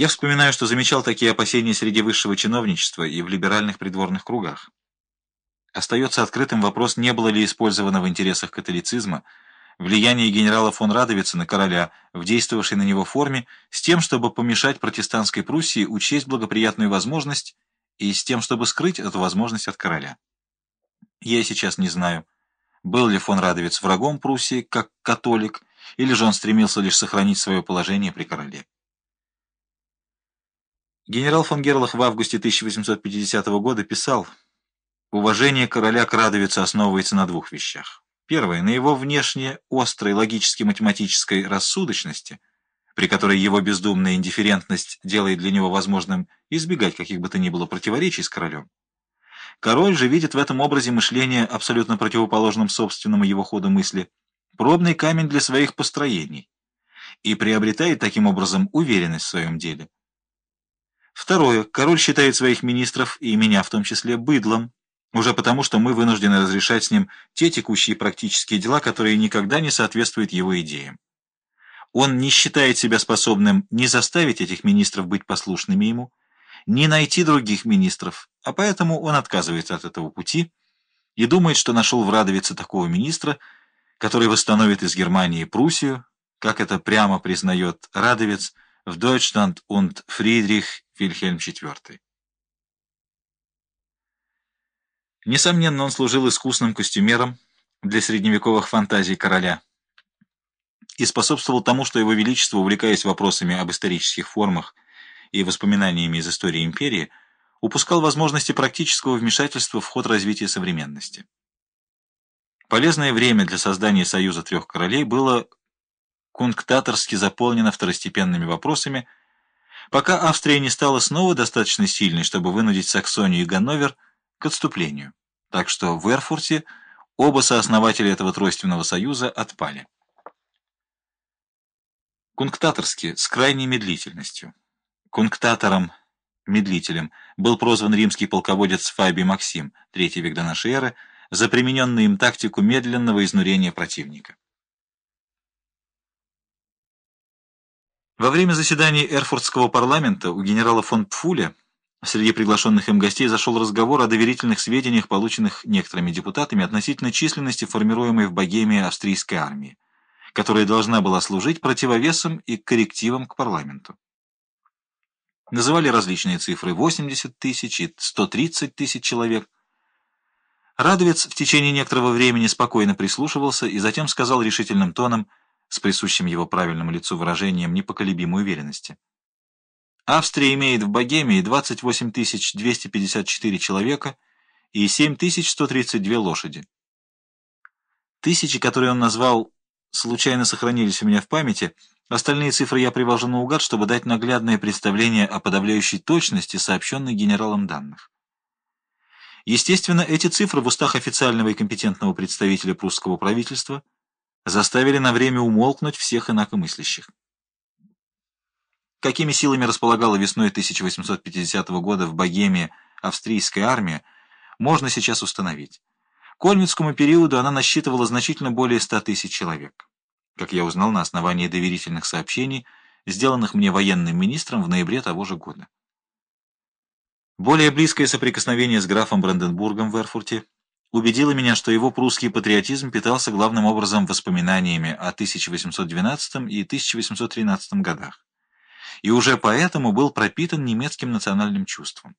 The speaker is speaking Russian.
Я вспоминаю, что замечал такие опасения среди высшего чиновничества и в либеральных придворных кругах. Остается открытым вопрос, не было ли использовано в интересах католицизма влияние генерала фон Радовица на короля в действовавшей на него форме с тем, чтобы помешать протестантской Пруссии учесть благоприятную возможность и с тем, чтобы скрыть эту возможность от короля. Я сейчас не знаю, был ли фон Радовец врагом Пруссии как католик, или же он стремился лишь сохранить свое положение при короле. Генерал фон Герлах в августе 1850 года писал, «Уважение короля к Радовицу основывается на двух вещах. Первое — на его внешне острой логически-математической рассудочности, при которой его бездумная индифферентность делает для него возможным избегать каких бы то ни было противоречий с королем. Король же видит в этом образе мышления, абсолютно противоположном собственному его ходу мысли, пробный камень для своих построений и приобретает таким образом уверенность в своем деле. Второе. Король считает своих министров, и меня в том числе, быдлом, уже потому, что мы вынуждены разрешать с ним те текущие практические дела, которые никогда не соответствуют его идеям. Он не считает себя способным ни заставить этих министров быть послушными ему, ни найти других министров, а поэтому он отказывается от этого пути и думает, что нашел в Радовице такого министра, который восстановит из Германии Пруссию, как это прямо признает Радовец в Deutschland und Friedrich Вильхельм IV. Несомненно, он служил искусным костюмером для средневековых фантазий короля и способствовал тому, что его величество, увлекаясь вопросами об исторических формах и воспоминаниями из истории империи, упускал возможности практического вмешательства в ход развития современности. Полезное время для создания Союза трех королей было кунктаторски заполнено второстепенными вопросами, пока Австрия не стала снова достаточно сильной, чтобы вынудить Саксонию и Ганновер к отступлению. Так что в Эрфурте оба сооснователя этого тройственного союза отпали. Кунктаторски, с крайней медлительностью. Кунктатором, медлителем, был прозван римский полководец Фабий Максим, третий век до нашей эры, за примененную им тактику медленного изнурения противника. Во время заседаний Эрфуртского парламента у генерала фон Пфуля Среди приглашенных им гостей зашел разговор о доверительных сведениях, полученных некоторыми депутатами относительно численности формируемой в Богемии австрийской армии, которая должна была служить противовесом и коррективом к парламенту. Называли различные цифры 80 тысяч и 130 тысяч человек. Радовец в течение некоторого времени спокойно прислушивался и затем сказал решительным тоном, с присущим его правильному лицу выражением непоколебимой уверенности. Австрия имеет в Богемии 28 254 человека и 7132 лошади. Тысячи, которые он назвал, случайно сохранились у меня в памяти, остальные цифры я привожу наугад, чтобы дать наглядное представление о подавляющей точности сообщенных генералом данных. Естественно, эти цифры в устах официального и компетентного представителя прусского правительства заставили на время умолкнуть всех инакомыслящих. Какими силами располагала весной 1850 года в Богемии австрийская армия, можно сейчас установить. К Ольмицкому периоду она насчитывала значительно более 100 тысяч человек. Как я узнал на основании доверительных сообщений, сделанных мне военным министром в ноябре того же года. Более близкое соприкосновение с графом Бранденбургом в Эрфурте убедило меня, что его прусский патриотизм питался главным образом воспоминаниями о 1812 и 1813 годах и уже поэтому был пропитан немецким национальным чувством.